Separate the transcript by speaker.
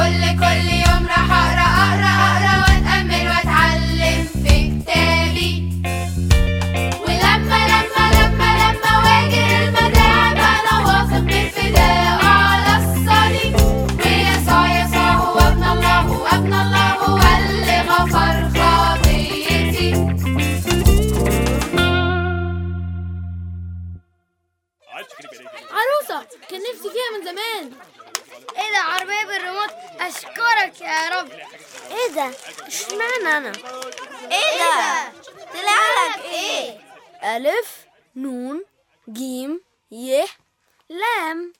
Speaker 1: كل كل يوم راح أقرأ أقرأ أقرأ وأتأمل وأتعلم في كتابي. ولما لما لما لما واجه المتاعب أنا واثق بالفداء على الصليب. ويسوع يسوع هو ابن الله هو ابن الله هو اللي غفر خطيتي.
Speaker 2: عروسة كان نفسي فيها من زمان.
Speaker 3: إيه ده عربية بالريموت؟ أشكرك يا رب.
Speaker 2: إيه ده؟ إشمعنى أنا؟
Speaker 4: إيه ده؟ طلع لك إيه؟
Speaker 2: ألف نون جيم ي لام.